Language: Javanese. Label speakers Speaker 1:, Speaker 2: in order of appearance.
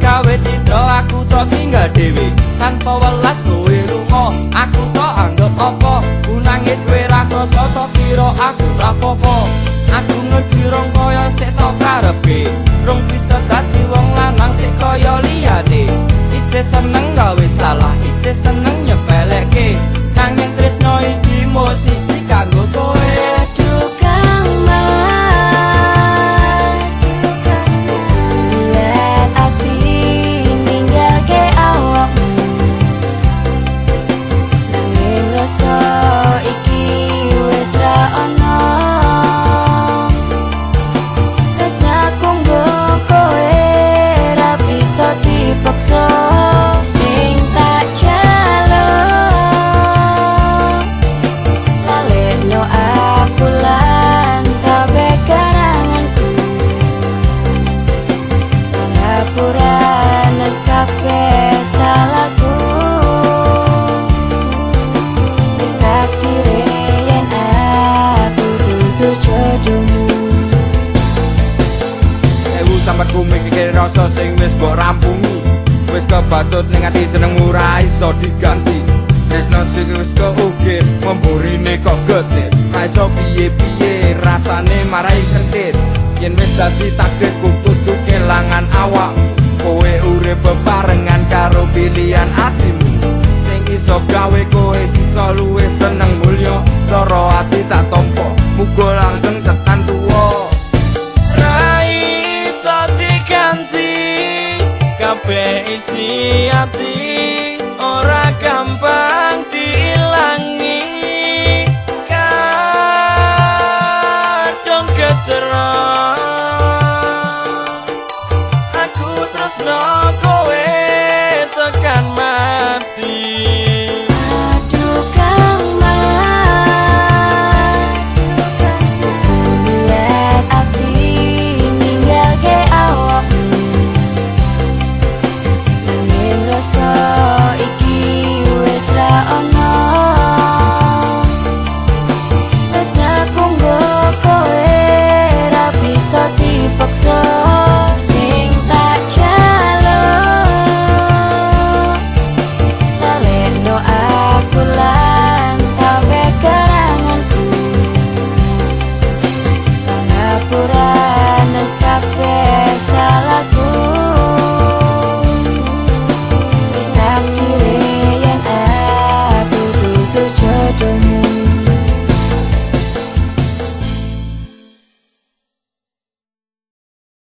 Speaker 1: gawe citra aku tok tinggal dhewe. Tanpa welas kowe lunga aku tok anggap apa. Ku nangis kowe ra krasa tok kira aku rapopo aku ngekirong kaya sik tok karepe. Rong bisa dadi wong lanang sik
Speaker 2: mbok rampungi. Wis kebacut ning ati jenengmu ra iso diganti. Tresno sing wis keukir memburine kok getir. Ra iso piye-piye rasane marai kentir Yen wis dadi takdir kudu kelangan awak. Kowe urip bebarengan karo pilihan atimu. Sing iso gawe kowe iso luwih seneng mulya. Cara ati tak tompo Muga
Speaker 1: isi hati ora gampang.